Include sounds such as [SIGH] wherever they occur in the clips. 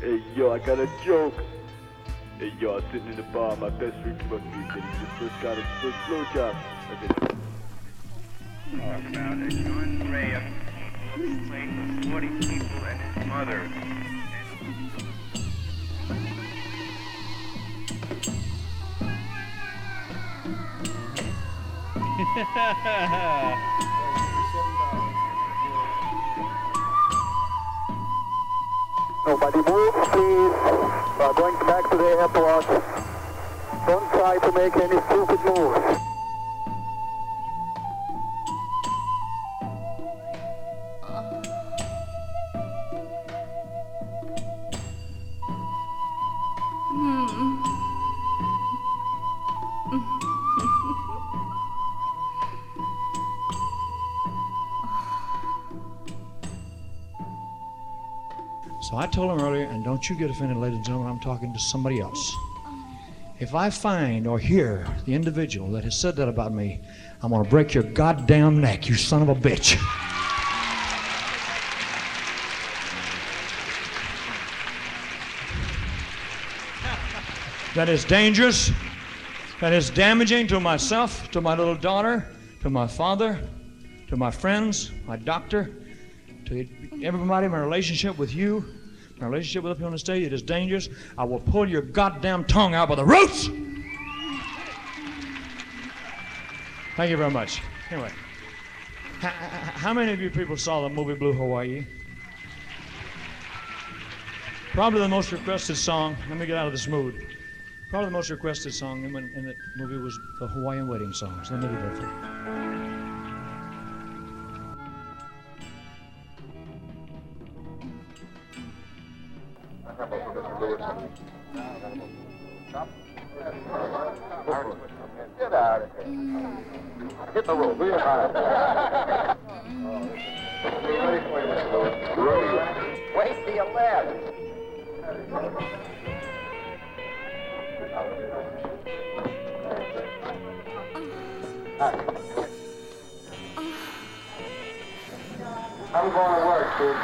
Hey, yo, I got a joke. Hey, yo, I was sitting in the bar. My best friend came up to me and said he just first got his first blowjob. I said, about a John Graham playing for 40 people and his mother. [LAUGHS] Nobody move, please. We are going back to the airport. Don't try to make any stupid moves. You get offended, ladies and gentlemen, I'm talking to somebody else. If I find or hear the individual that has said that about me, I'm going to break your goddamn neck, you son of a bitch. That is dangerous. That is damaging to myself, to my little daughter, to my father, to my friends, my doctor, to everybody, in my relationship with you, my relationship with up here on the stage. It is dangerous. I will pull your goddamn tongue out by the roots. Thank you very much. Anyway, h- h- how many of you people saw the movie Blue Hawaii? Probably the most requested song. Let me get out of this mood. Probably the most requested song in, in that movie was the Hawaiian wedding songs. Let me do that for you. Hit the road real hard. [LAUGHS] Wait till you left. I'm going to work, dude.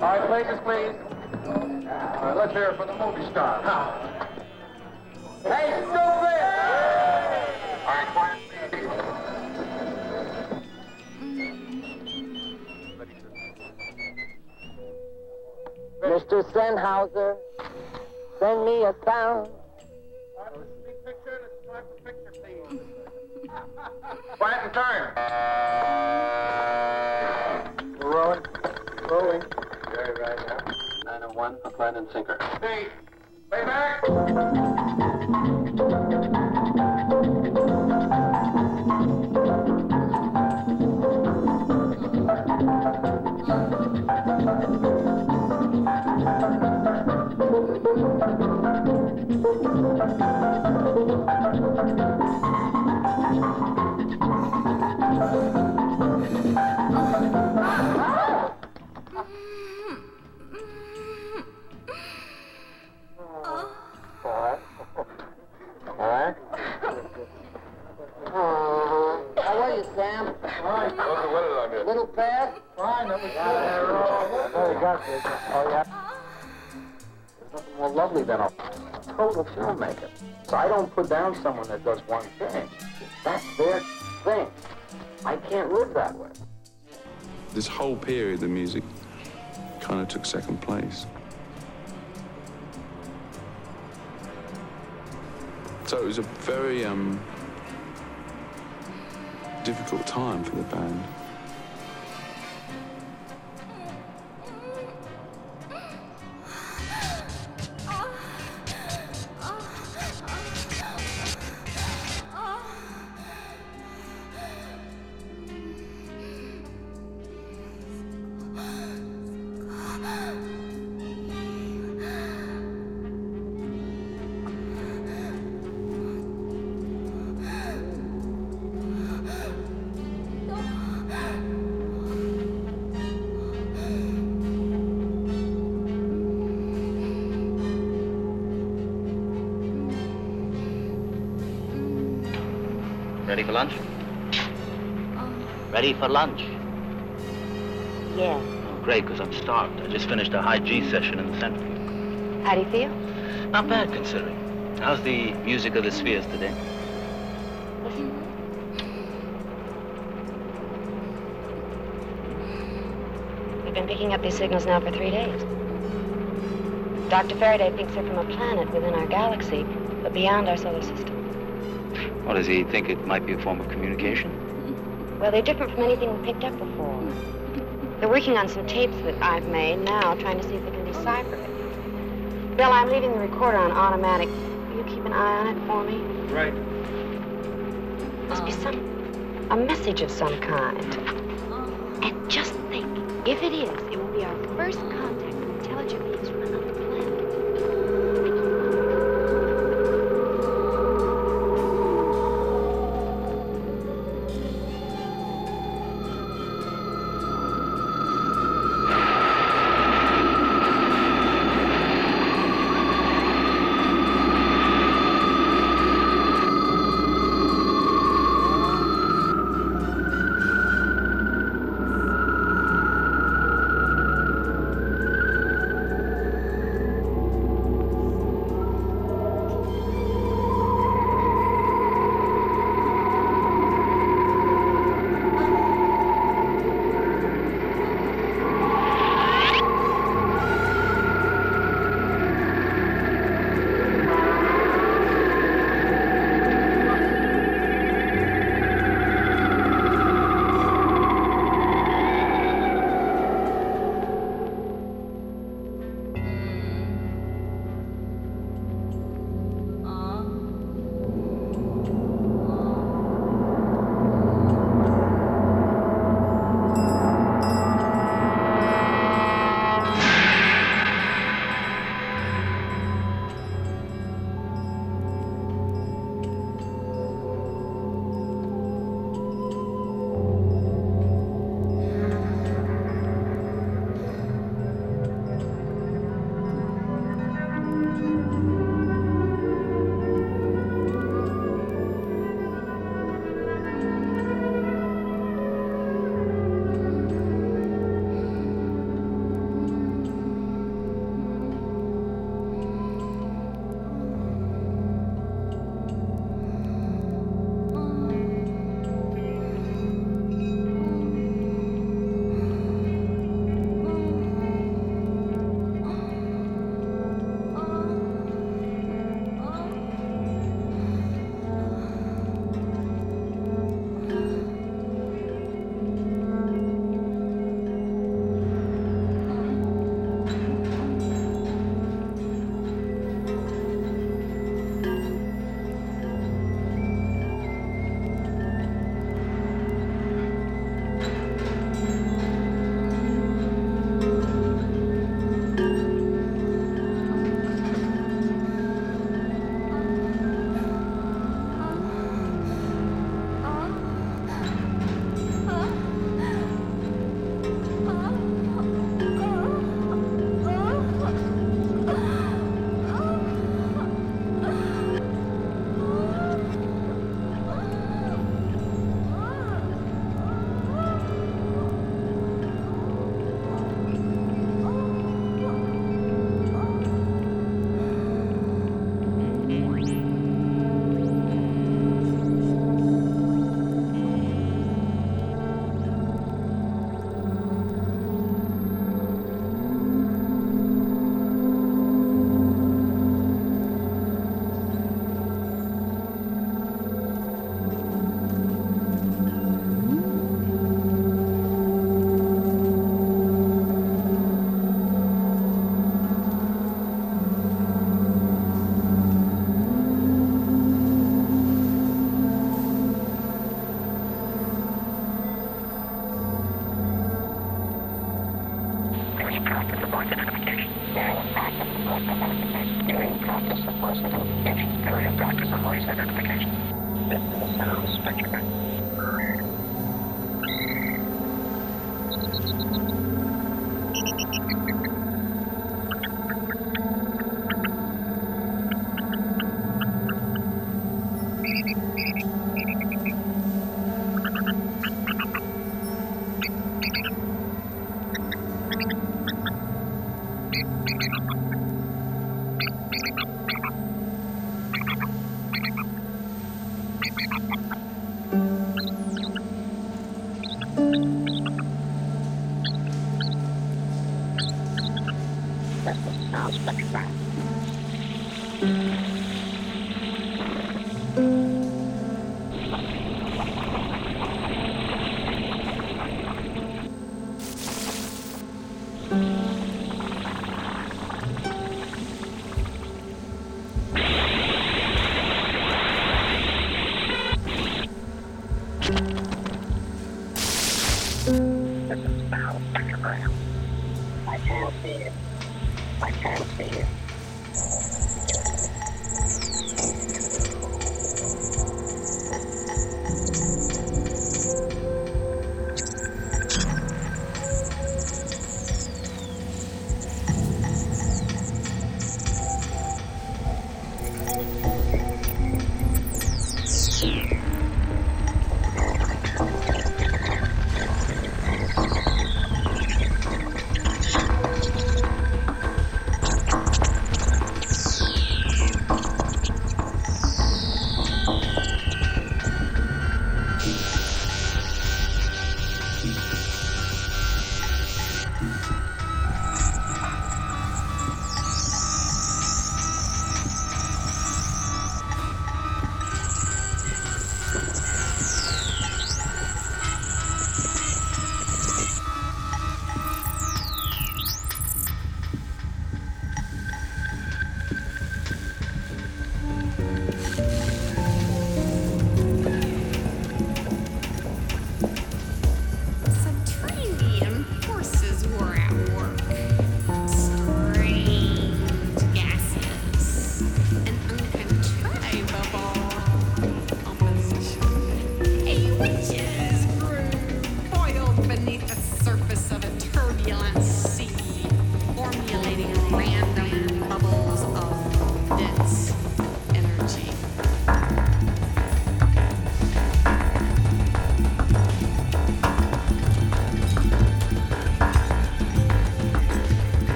All right, ladies, please. All right, let's hear it for the movie star. Now. Hey, stupid! Mr. Sennhauser, send me a sound. Quiet and turn. We're rolling. Rolling. Very right now. 901, a plan and sinker. Hey, lay back. How are you, Sam? Fine. What's the weather like here? Little fast? Fine, that was good. Oh, you got this. Oh, yeah. There's nothing more lovely than a total filmmaker. So I don't put down someone that does one thing. That's their thing. I can't live that way. This whole period, the music kind of took second place. So it was a very um, difficult time for the band. Ready for lunch? Yes. Oh, great. because I'm starved. I just finished a high G session in the center. How do you feel? Not bad considering. How's the music of the spheres today? Listen. We've been picking up these signals now for three days. Dr. Faraday thinks they're from a planet within our galaxy, but beyond our solar system. What does he think it might be a form of communication? Well, they're different from anything we picked up before. They're working on some tapes that I've made now, trying to see if they can decipher it. Bill, I'm leaving the recorder on automatic. Will you keep an eye on it for me? Right. Must be some a message of some kind. Oh. And just think, if it is, it will be our first contact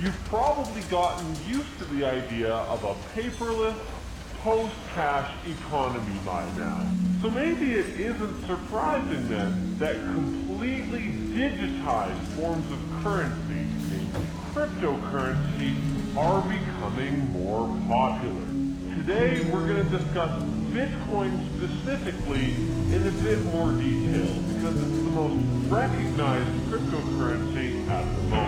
You've probably gotten used to the idea of a paperless, post-cash economy by now. So maybe it isn't surprising then that completely digitized forms of currency, cryptocurrency, are becoming more popular. Today we're going to discuss Bitcoin specifically in a bit more detail because it's the most recognized cryptocurrency at the moment.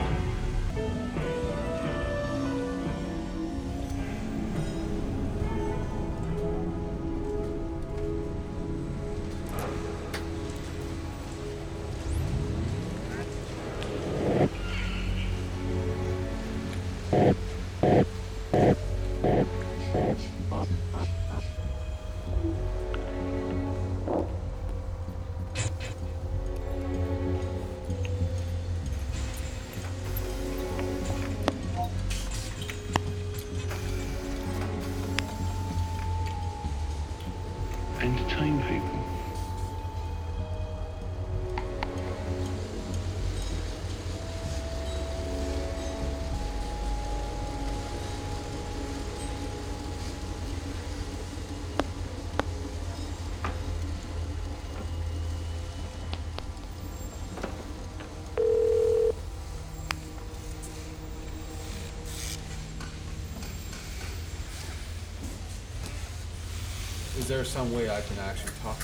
There some way I can actually talk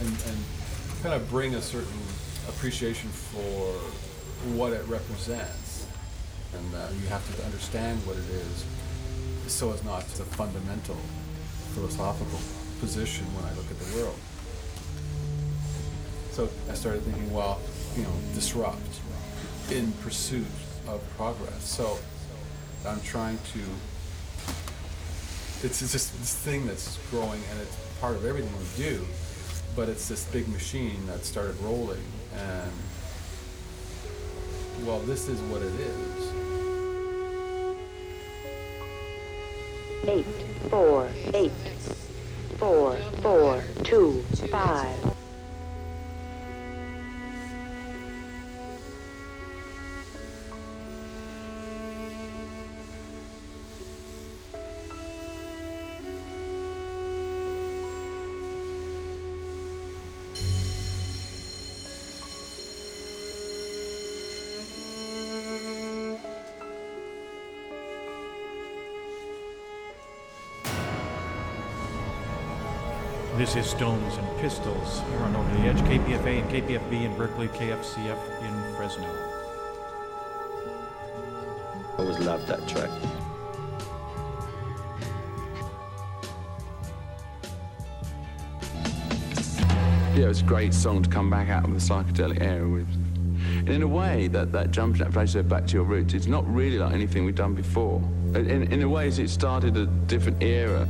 and, and kind of bring a certain appreciation for what it represents? And uh, you have to understand what it is so as not to the fundamental philosophical position when I look at the world. So I started thinking, well, you know, disrupt in pursuit of progress. So I'm trying to it's, it's just this thing that's growing and it's part of everything we do but it's this big machine that started rolling, and well, this is what it is. Eight, four, eight, four, four, two, five. Stones and Pistols here on Over the Edge, KPFA and KPFB in Berkeley, KFCF in Fresno. I always loved that track. Yeah, it's a great song to come back out of the psychedelic era with. And in a way, that, that jump that place there, back to your roots, it's not really like anything we've done before. In, in a way, it started a different era.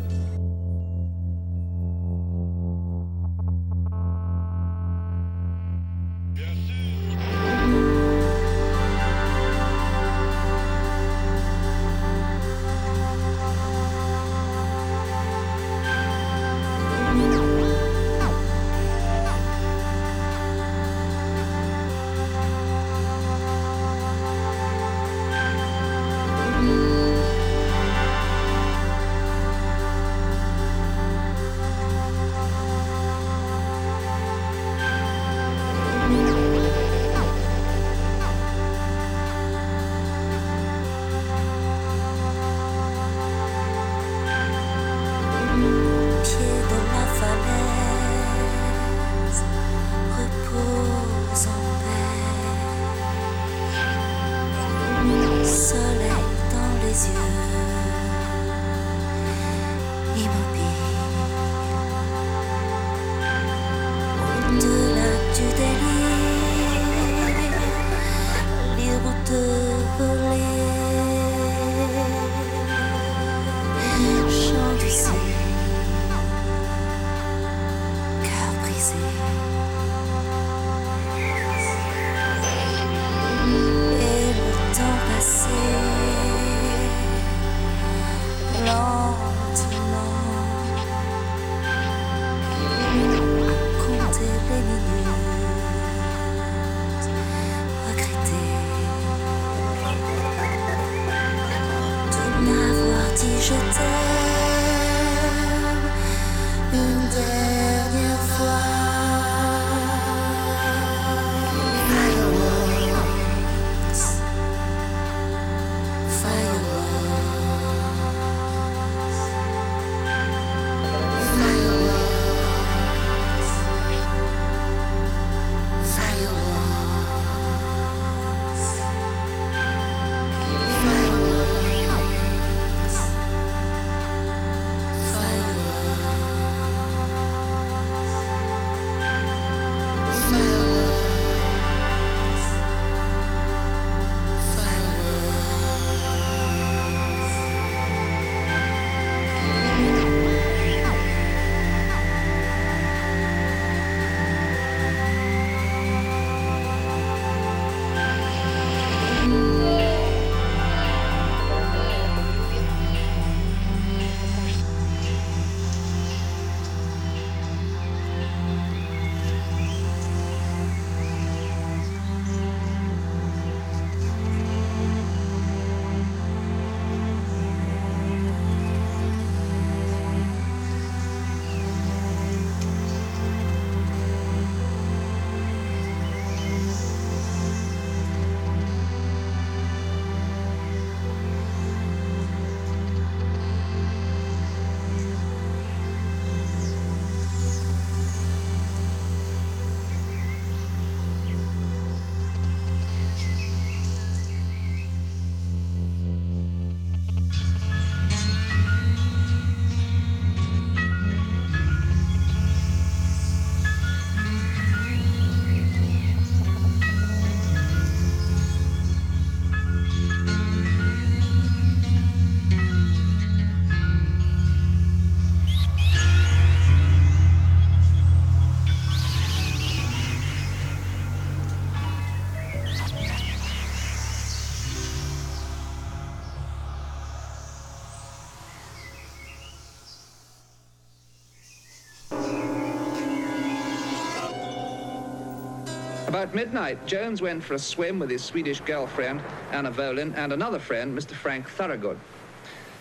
About midnight, Jones went for a swim with his Swedish girlfriend, Anna Wohlin, and another friend, Mr. Frank Thorogood.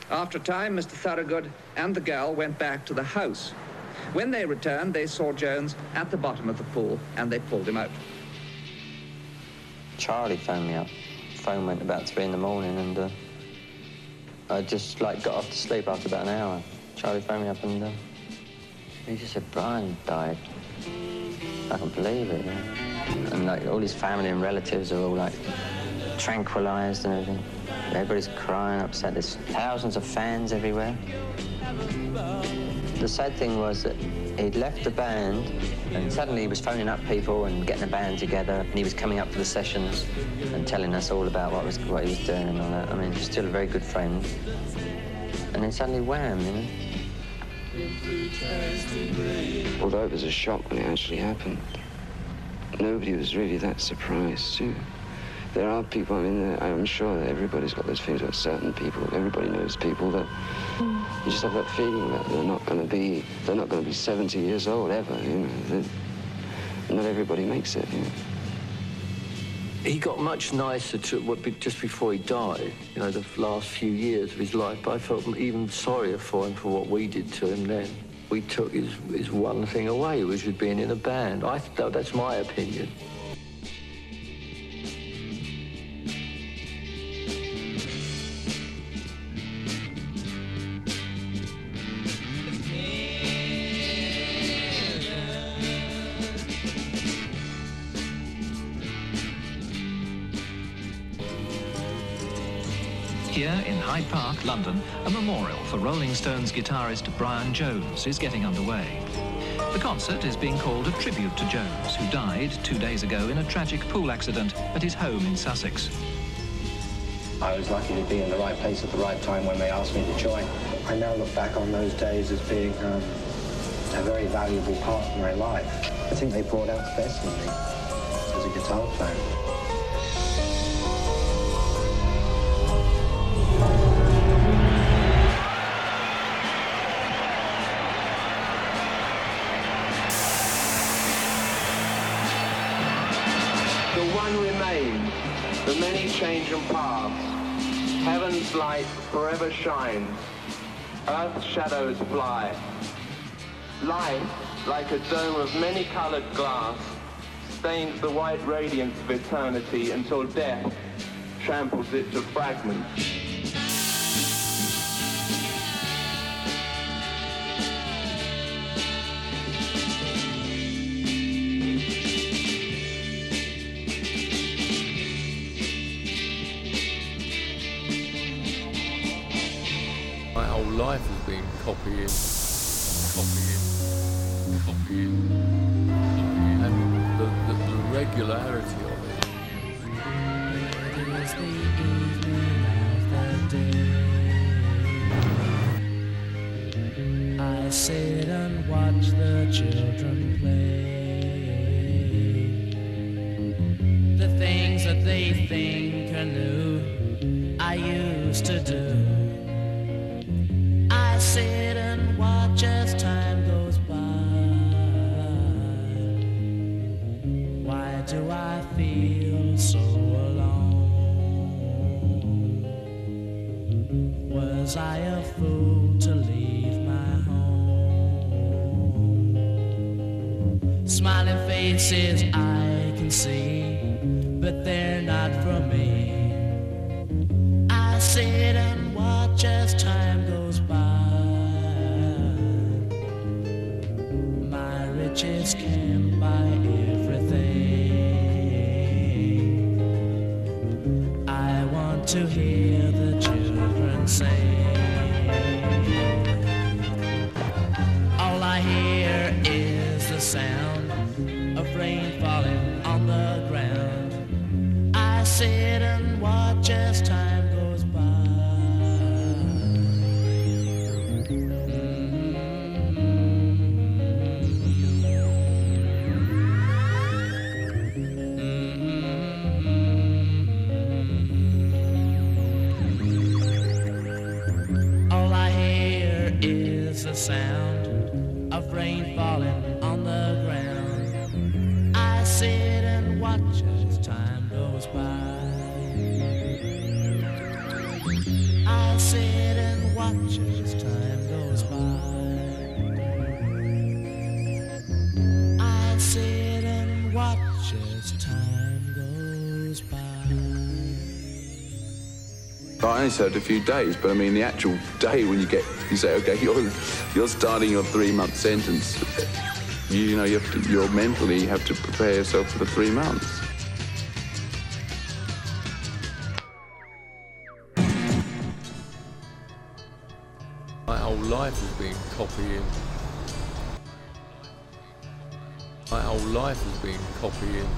After a time, Mr. Thorogood and the girl went back to the house. When they returned, they saw Jones at the bottom of the pool, and they pulled him out. Charlie phoned me up. Phone went about three in the morning, and uh, I just like got off to sleep after about an hour. Charlie phoned me up, and uh, he just said Brian died. I can't believe it. Yeah. And like all his family and relatives are all like tranquilized and everything. Everybody's crying, upset. There's thousands of fans everywhere. The sad thing was that he'd left the band and suddenly he was phoning up people and getting a band together and he was coming up to the sessions and telling us all about what was what he was doing and all that. I mean, he's still a very good friend. And then suddenly wham, you know. Although it was a shock when it actually happened, nobody was really that surprised, too. There are people, I mean, I'm sure that everybody's got those feelings about certain people. Everybody knows people that you just have that feeling that they're not going to be, they're not going to be 70 years old ever, you know. Not everybody makes it, you know. He got much nicer to just before he died, you know, the last few years of his life. But I felt even sorrier for him for what we did to him then. We took his, his one thing away, which was being in a band. I that's my opinion. London, a memorial for Rolling Stones guitarist Brian Jones is getting underway. The concert is being called a tribute to Jones, who died two days ago in a tragic pool accident at his home in Sussex. I was lucky to be in the right place at the right time when they asked me to join. I now look back on those days as being um, a very valuable part of my life. I think they brought out the best in me as a guitar player. Many pass. Heaven's light forever shines. Earth's shadows fly. Life, like a dome of many-colored glass, stains the white radiance of eternity until death tramples it to fragments. Copying, copying, copying, copying. and the, the, the regularity of it. It is the evening of the day. I sit and watch the children play. The things that they think are new, I used to do. Watch as time goes by. I sit and watch as time goes by. I only served a few days, but I mean the actual day when you get, you say, okay, you're you're starting your three-month sentence. You, you know, you have to, you're mentally you have to prepare yourself for the three months. Life has been copying. My whole life has been copying.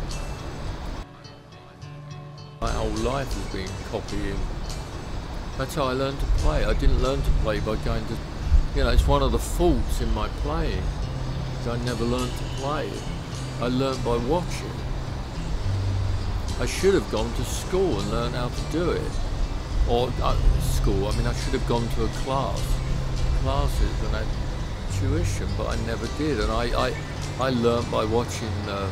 My whole life has been copying. That's how I learned to play. I didn't learn to play by going to, you know, it's one of the faults in my playing. I never learned to play. I learned by watching. I should have gone to school and learned how to do it. Or uh, school, I mean, I should have gone to a class, classes and had tuition, but I never did. And I, I, I learned by watching uh,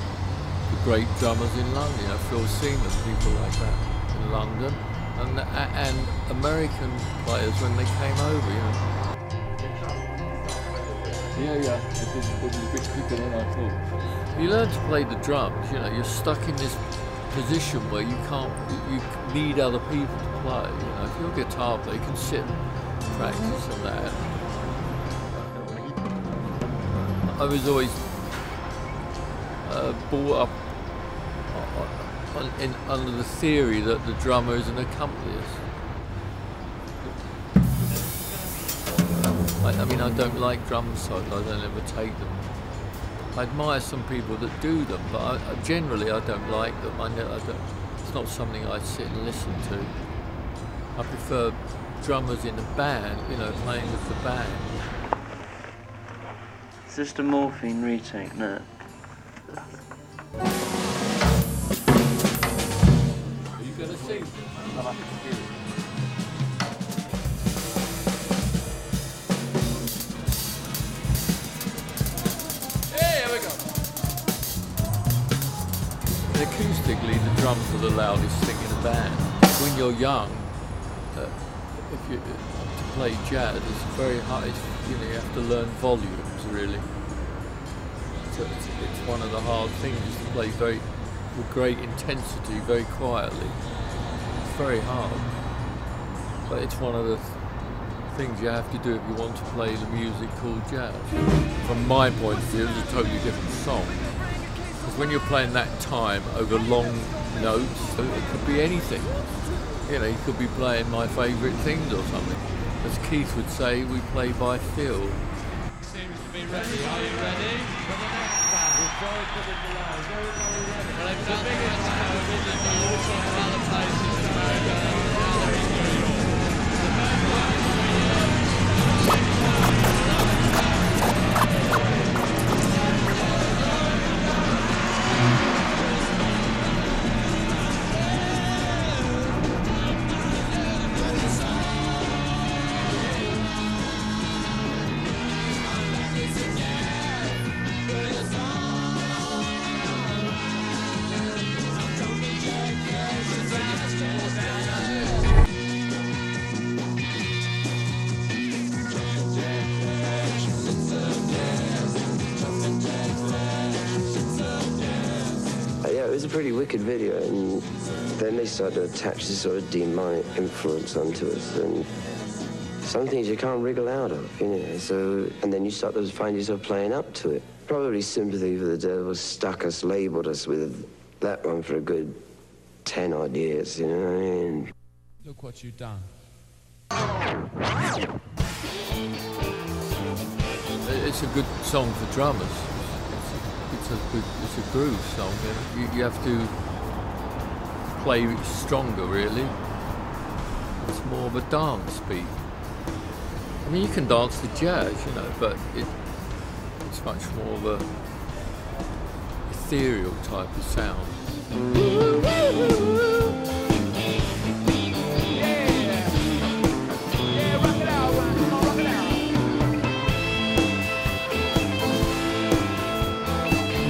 the great drummers in London, you know, Phil Seamen, people like that in London, and, and American players when they came over, you know. Yeah, yeah, did, it was a bit quicker than I thought. You learn to play the drums, you know, you're stuck in this position where you can't, you need other people to play. You know, if you're a guitar player, you can sit and practice and that. I was always uh, brought up on, in, under the theory that the drummer is an accompanist. I, I mean, I don't like drum solos. I don't ever take them. I admire some people that do them, but I, generally I don't like them. I, I don't, it's not something I sit and listen to. I prefer drummers in a band, you know, playing with the band. Is just a morphine retake? No. Are you going to sing? Hey, here we go. Acoustically, the drums are the loudest thing in a band. When you're young, uh, if you to play jazz, it's very hard. It's, you know, you have to learn volumes really. It's, it's one of the hard things to play very with great intensity, very quietly. It's very hard, but it's one of the things you have to do if you want to play the music called jazz. From my point of view, it's a totally different song. Because when you're playing that time over long notes, it could be anything. You know, you could be playing my favourite things or something. As Keith would say, we play by feel. Ready. Are you ready? For the next band. We're very good the line. Very, very ready. Well, it's the biggest television, but also in other places in America. Pretty wicked video, and then they started to attach this sort of demonic influence onto us, and some things you can't wriggle out of, you know. So, and then you start to find yourself playing up to it. Probably sympathy for the devil stuck us, labeled us with that one for a good ten odd years, you know what I mean? Look what you've done. It's a good song for drummers. It's a it's a groove song. You, know. you, you have to play stronger, really. It's more of a dance beat. I mean, you can dance to jazz, you know, but it, it's much more of a ethereal type of sound.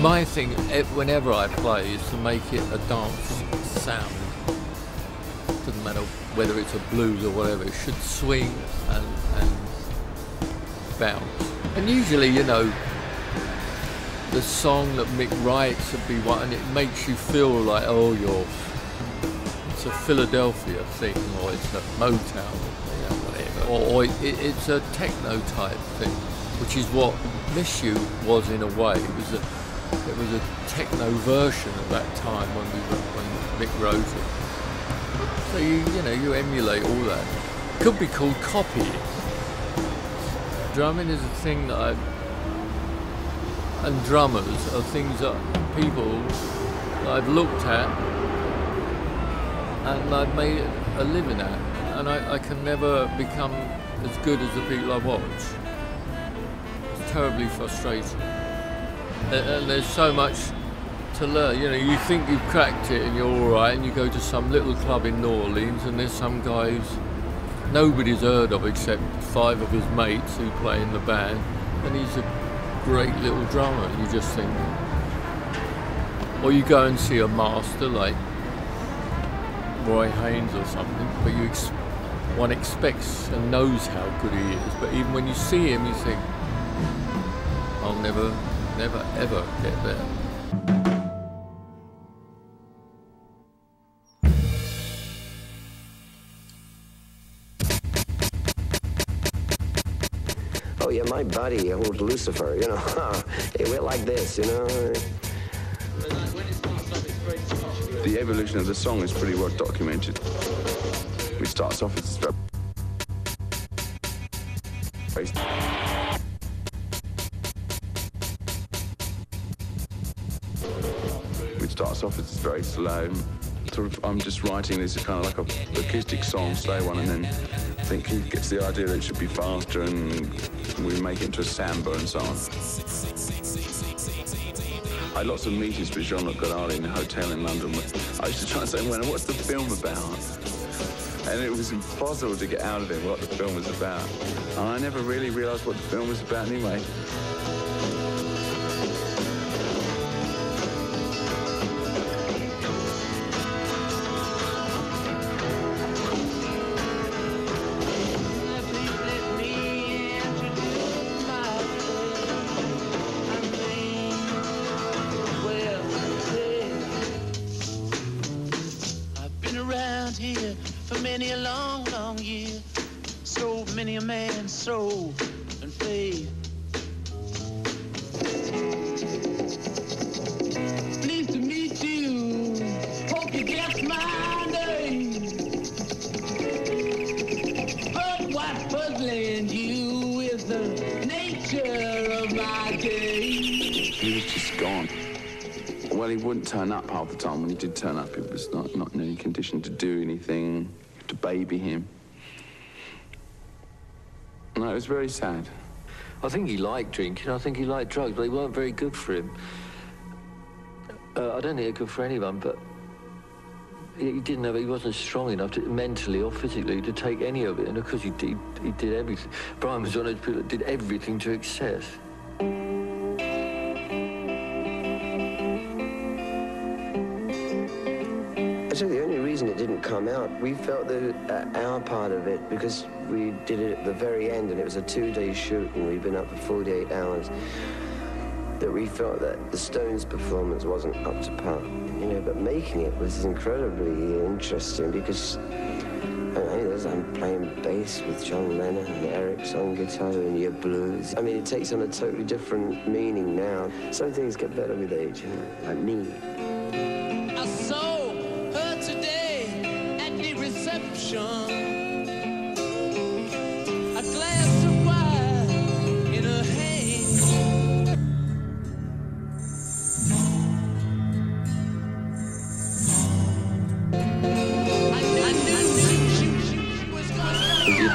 My thing, whenever I play, is to make it a dance sound. Doesn't matter whether it's a blues or whatever. It should swing and, and bounce. And usually, you know, the song that Mick writes would be one, and it makes you feel like, oh, you're. It's a Philadelphia thing, or it's a Motown, whatever. Or, or it, it's a techno type thing, which is what Miss You was in a way. It was a, it was a techno version at that time when we were, when Mick wrote it. So you, you know, you emulate all that. Could be called copying. Drumming is a thing that I and drummers are things that people that I've looked at and I've made a living at, and I, I can never become as good as the people I watch. It's terribly frustrating. There's so much to learn. You know, you think you've cracked it and you're all right, and you go to some little club in New Orleans, and there's some guys nobody's heard of except five of his mates who play in the band, and he's a great little drummer. You just think, or you go and see a master like Roy Haynes or something, but you ex- one expects and knows how good he is. But even when you see him, you think, I'll never, never, ever get there. Oh yeah, my buddy, old Lucifer, you know, [LAUGHS] it went like this, you know. The evolution of the song is pretty well documented. It starts off as a very slow. Sort of, I'm just writing this kind of like a acoustic song, slow one, and then I think he gets the idea that it should be faster, and we make it into a samba and so on. I had lots of meetings with Jean-Luc Godard in a hotel in London. I used to try and say, well, what's the film about? And it was impossible to get out of him what the film was about. And I never really realised what the film was about anyway. Baby him. No, it was very sad. I think he liked drinking. I think he liked drugs, but they weren't very good for him. Uh, I don't think they're good for anyone, but he, he didn't have. He wasn't strong enough to, mentally or physically to take any of it, and because he did, he did everything. Brian was one of those people that did everything to excess. Actually, the only reason it didn't come out, we felt that uh, our part of it, because we did it at the very end and it was a two-day shoot and we'd been up for 48 hours, that we felt that the Stones' performance wasn't up to par. You know, but making it was incredibly interesting because I'm playing bass with John Lennon and Eric's on guitar and your blues. I mean, it takes on a totally different meaning now. Some things get better with age, you know, like me.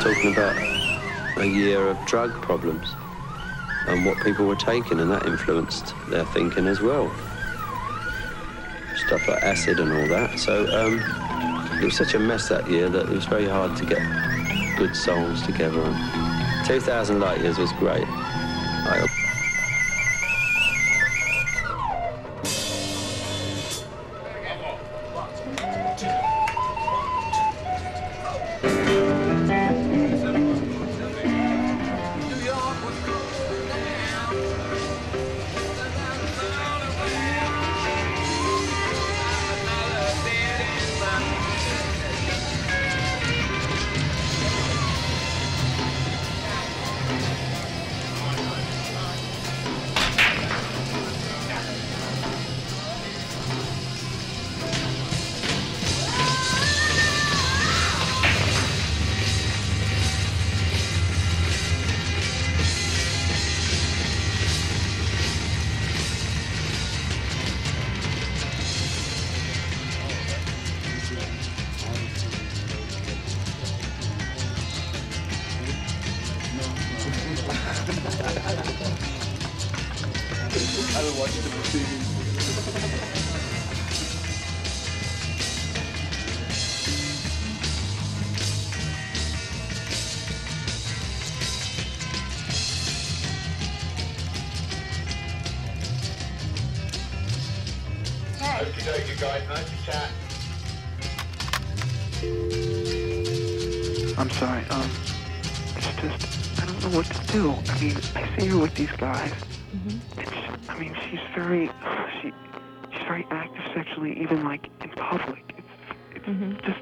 Talking about a year of drug problems and what people were taking, and that influenced their thinking as well. Stuff like acid and all that. So um, it was such a mess that year that it was very hard to get good songs together. 2000 Light Years was great. Okie dokie, guys. Nice to chat. I'm sorry. Um, it's just I don't know what to do. I mean, I see her with these guys. And she, I mean, she's very she she's very active sexually, even like in public. It's it's just it's just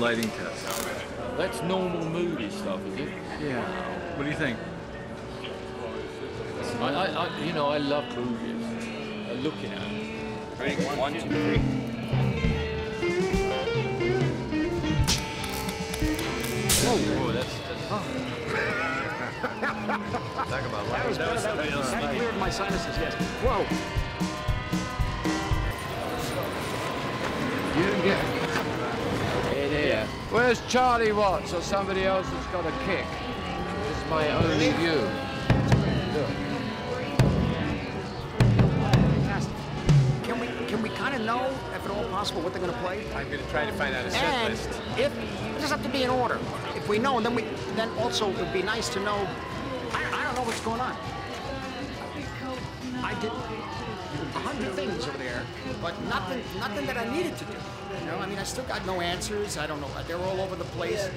We're gonna do some lighting tests. That's normal movie stuff, is it? Yeah. What do you think? I, I, I you know, I love movies. Uh, looking at them. Ready? One, two, three. Oh, that's, [LAUGHS] Talk about That was better. That, was, that cleared my sinuses, yes. Whoa. You didn't get in here. Where's Charlie Watts or somebody else that's got a kick? This is my only view. Look. Can we can we kind of know, if at all possible, what they're going to play? I'm going to try to find out a set And list. if it doesn't have to be in order. If we know, then we then also it would be nice to know. I, I don't know what's going on. I did a hundred things over there, but nothing nothing that I needed to do. You know, I mean, I still got no answers. I don't know. They're all over the place.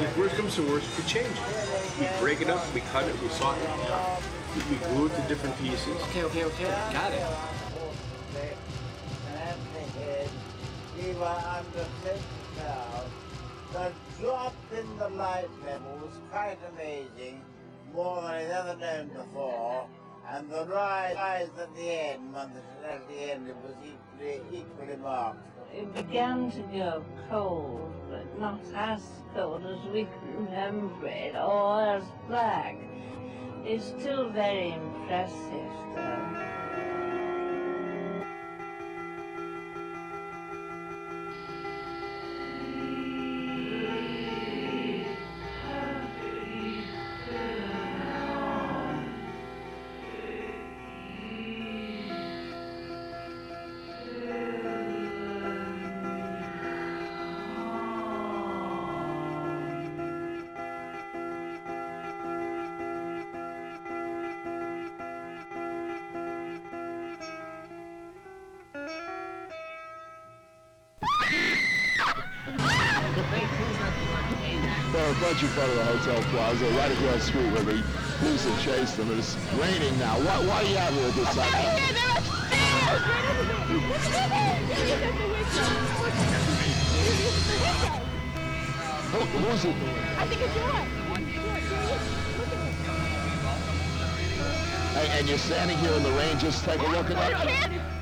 If worst comes to worst, we change it. We break it up, we cut it, we saw it, we, we glue it to different pieces. Okay, okay, okay. Got it. We were under six now. The drop in the light level was quite amazing, more than I'd ever known before. And the rise, rise at the end, when the, at the end, it was equally, equally marked. It began to go cold, but not as cold as we could remember it, or as black. It's still very impressive, though. They're in front of the hotel plaza, right across the street where the police have chased them. It's raining now. Why, why are you out here at this time? Who, who's it? I think it's yours. Hey, and you're standing here in the rain, just take a look at it.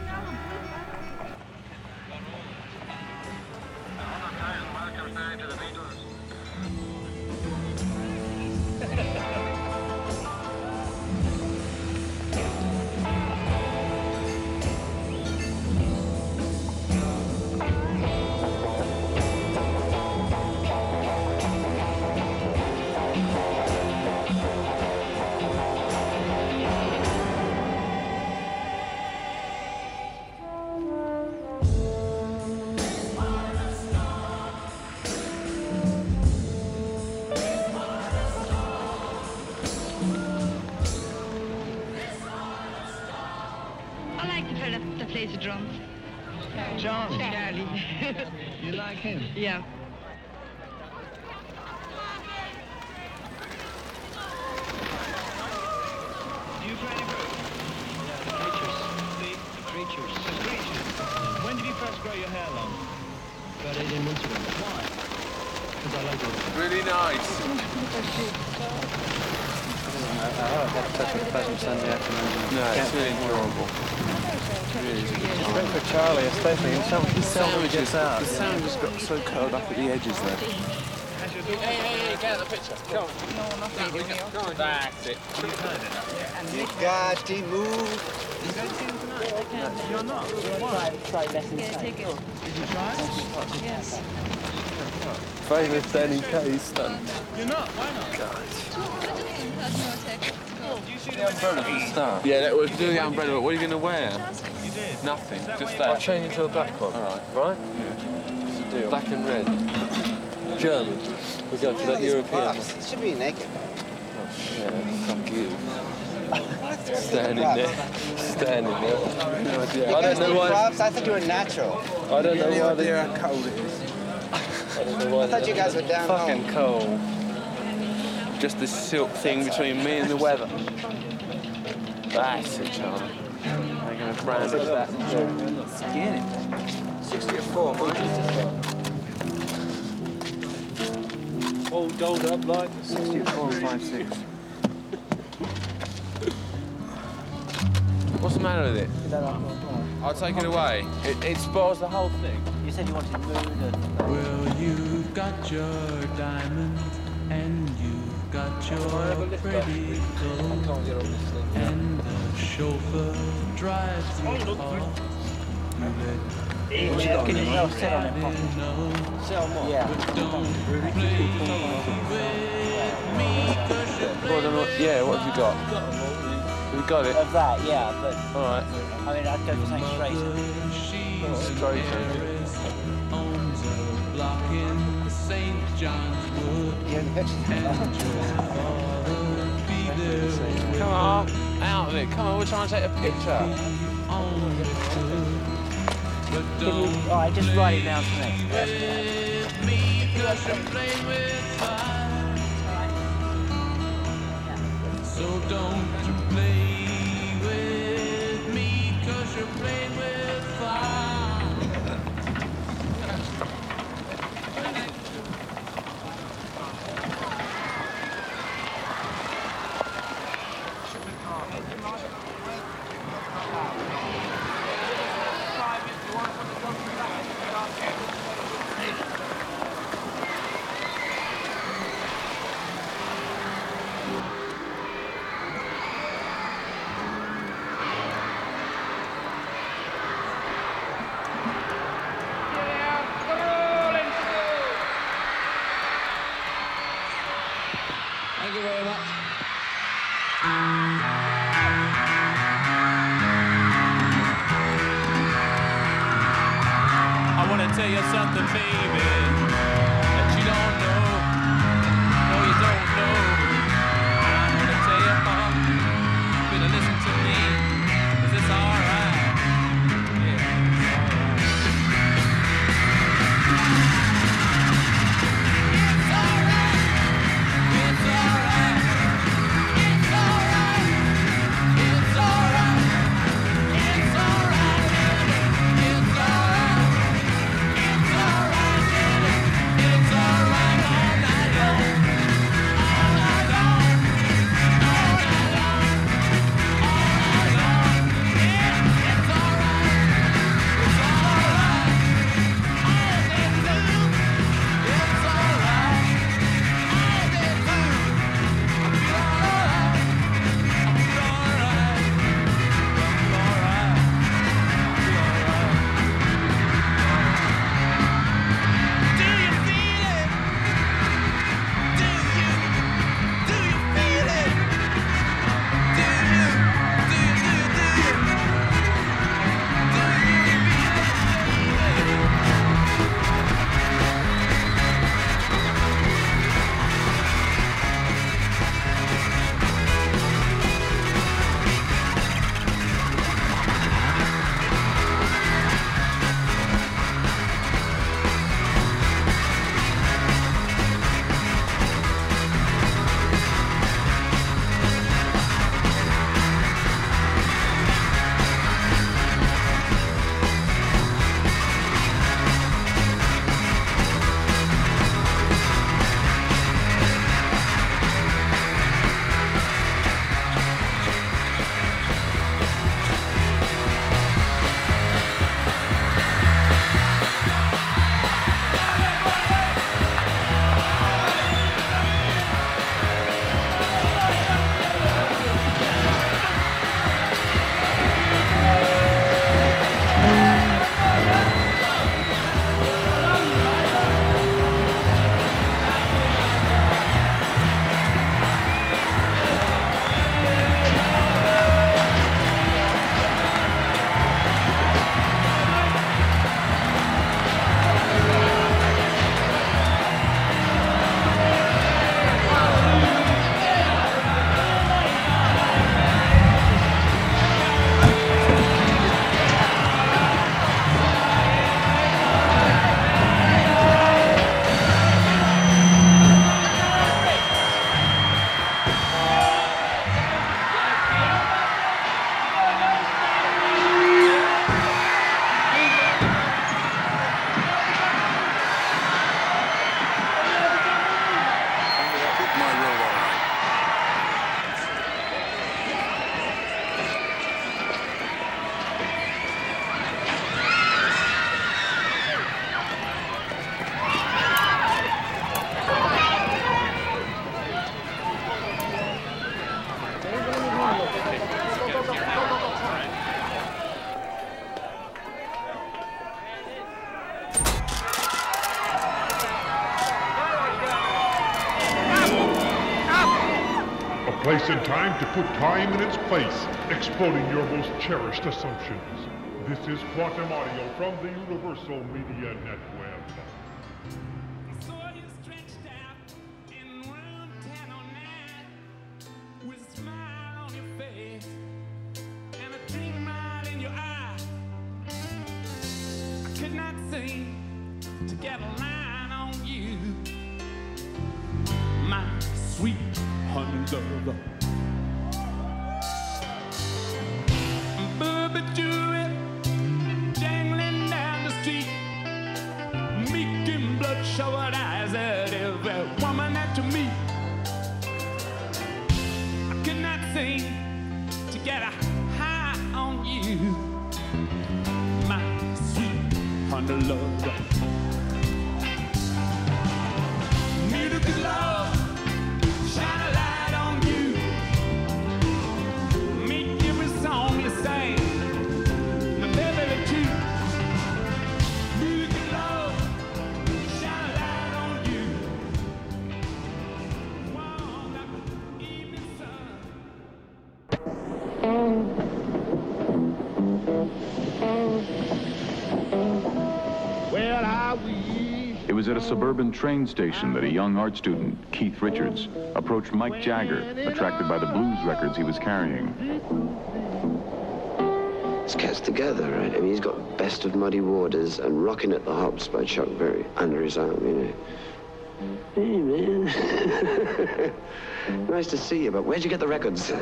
About 18 months ago. Why? Because I like it. Really nice. Such a pleasant Sunday afternoon. No, it's really enjoyable. Great for Charlie, especially. He seldom, he seldom Sandwiches, gets out. the sandwich got so curled up at the edges there. Hey, hey, hey, get out the picture. Come on. No, nothing. That's it. You got to move. You're not. Try, try lessons. Yeah, take it. Did you try? Yes. Famous Danny Kaye stunt. You're not. Why not? Do you see The umbrella for stuff. Yeah, that, we can do the umbrella. What are you going to wear? You did. Nothing, just that. I'll change into a black one. All right. Right? What's the deal? Black and red. German. We go for that European. Should be naked. Oh, yeah, fuck you standing there, standing there. I don't know why. I thought you were natural. I don't know why they are cold. I thought you guys were down Fucking cold. Just this silk thing between me and the weather. That's it, Charlie. I'm gonna brand it that. Skin it. 64, mate. All dolled up like 64, 56. What's the matter with it? I'll take it away. It, it spoils the whole thing. You said you wanted mood and... Well, you've got your diamond and you've got your pretty clothes and the chauffeur drives you oh, off. You let Yeah, can you your sit on it, body Sell more. Yeah. but don't play with me 'cause you Well, yeah, what have you got? We got it. Of that, yeah, but... All right. I mean, I'd go for something straight. Straight. owns a block in St. John's Wood. And your father be there Come on, out of it. Come on, we're trying to take a picture. on the hood. But Can you... don't All right, just write it down for me. with me 'cause you're playing with fire. So don't cherished assumptions. This is Quantum Audio from the Universal Media Network. Get a line on you, my sweet honey lover. Bubba Jewett suburban train station that a young art student, Keith Richards, approached Mike Jagger, attracted by the blues records he was carrying. This cat's together, right? I mean, he's got Best of Muddy Waters and Rockin' at the Hops by Chuck Berry under his arm, you know. Hey, man. [LAUGHS] nice to see you, but where'd you get the records?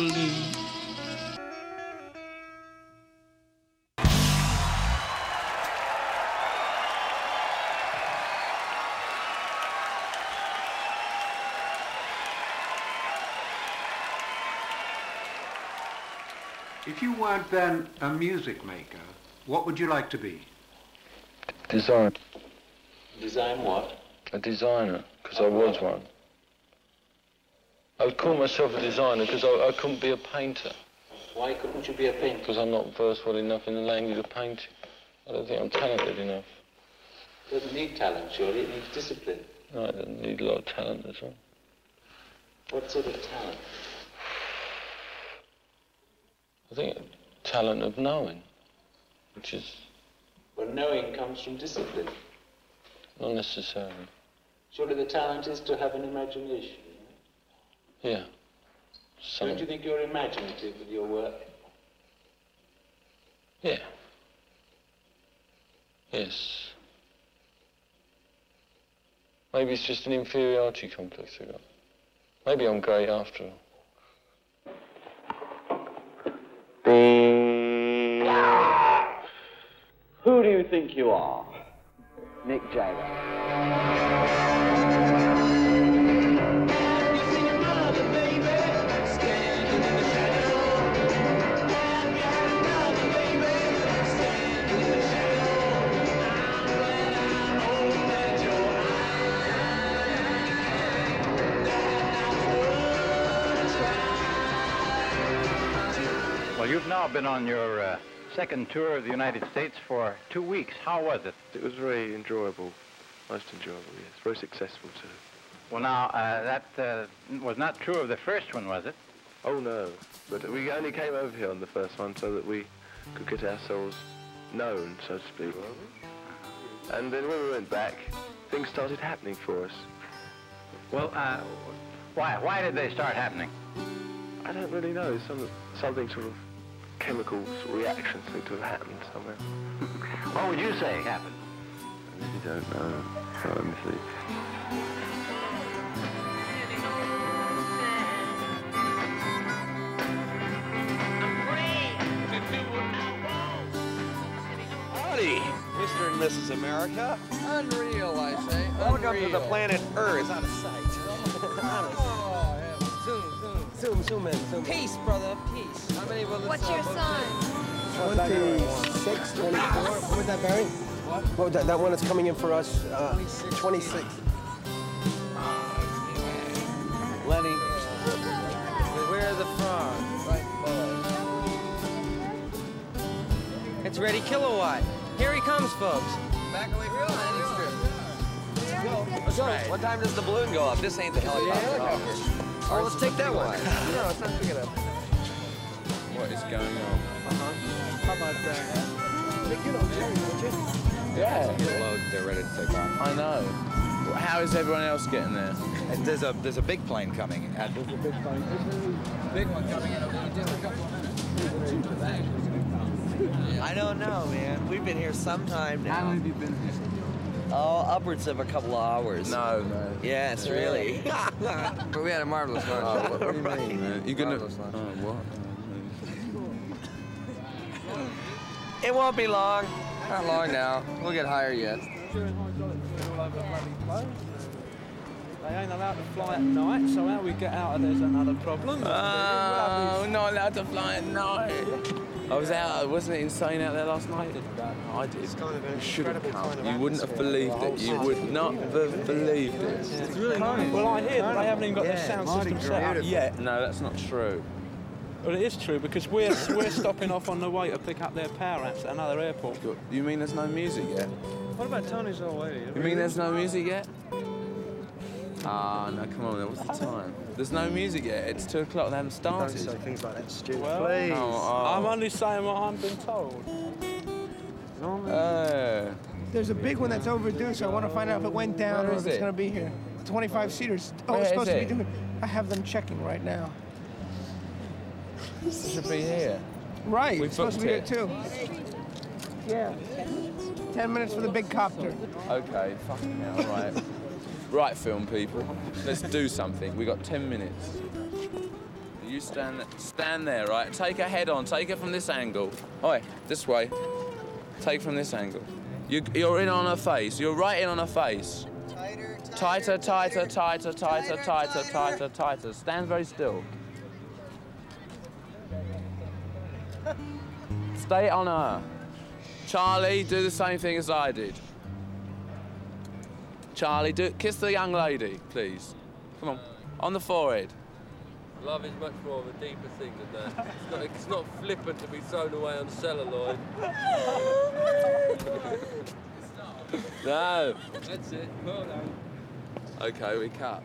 Blue. If you weren't then a music maker, what would you like to be? Design. Design what? A designer, because I was one. I would call myself a designer because I, I couldn't be a painter. Why couldn't you be a painter? Because I'm not versatile enough in the language of painting. I don't think I'm talented enough. It doesn't need talent, surely. It needs discipline. No, it doesn't need a lot of talent at all. What sort of talent? I think talent of knowing, which is Well, knowing comes from discipline. not necessarily. Surely the talent is to have an imagination. Yeah. Don't you think you're imaginative with your work? Yeah. Yes. Maybe it's just an inferiority complex I got. Maybe I'm great after all. Who do you think you are? Mick Jagger. Well, you've now been on your uh, second tour of the United States for two weeks. How was it? It was very enjoyable, most enjoyable, yes. Very successful too. Well, now, uh, that uh, was not true of the first one, was it? Oh no, but we only came over here on the first one so that we could get ourselves known, so to speak. And then when we went back, things started happening for us. Well, uh, why, why did they start happening? I don't really know. Some something sort of chemical sort of reaction seemed to have happened somewhere. [LAUGHS] What would you say happened? I really don't know. Let me see. Howdy, Mr. and Mrs. America. Unreal, I say. Welcome to the planet Earth. Out of sight. [LAUGHS] Zoom, zoom. Zoom, zoom in, Peace, brother, peace. How many will What's uh, your book sign? 26, 24. What was that, Barry? What? What, that, that one that's coming in for us, uh, 26. Lenny. Where are the frogs? Right It's Reddy Kilowatt. Here he comes, folks. Back away from the landing strip. Let's go. What time does the balloon go up? This ain't the helicopter. Oh, well, let's take that one. [LAUGHS] no, it's not big enough. What is going on? Uh-huh. How about that? Big, you know, Jerry, don't you? Yeah. Load, they're ready to take off. I know. How is everyone else getting there? There's a there's a big plane coming. At, There's a big plane. Big one coming in. Just a couple I don't know, man. We've been here some time now. How long have you been here? Oh, upwards of a couple of hours. No, no. Yes, really. [LAUGHS] but we had a marvelous lunch. Oh, what, what do you mean, man? You're gonna. Marvelous lunch. Oh, what? it won't be long. Not long now. We'll get higher yet. They ain't allowed to fly at night, so how we get out of there's another problem. Oh, not allowed to fly at night. I was out, wasn't it insane out there last night? I did. You should have come. You wouldn't have believed it. You would not have believed it. It's really nice. Well, I hear that they haven't even got their sound system set up yet. No, that's not true. Well, it is true because we're we're stopping off on the way to pick up their power amps at another airport. You mean there's no music yet? What about Tony's old lady? You mean there's no music yet? Ah, no, come on, what's the time? There's no music yet. It's two o'clock. They haven't started. Don't say things like that, Stu. Well, Please. Oh, oh. I'm only saying what I've been told. Uh, There's a big one that's overdue, so I want to find out if it went down or if it's it? going to be here. 25 seaters. Oh, Where it's is supposed to be doing. I have them checking right now. it should be here. Right. We it's supposed to be booked here too. Yeah. 10 minutes for the big copter. Okay, fucking hell, right. Right, film people. Let's do something. We got 10 minutes. You stand stand there, right? Take her head on. Take her from this angle. Oi, this way. Take from this angle. You, you're in on her face. You're right in on her face. Tighter, tighter, tighter, tighter, tighter, tighter, tighter. Stand very still. [LAUGHS] Stay on her. Charlie, do the same thing as I did. Charlie, do kiss the young lady, please. Come on, on the forehead. Love is much more of a deeper thing than that. It's not, it's not flippant to be thrown away on celluloid. [LAUGHS] [LAUGHS] No. That's it. Well done. Okay, we cut.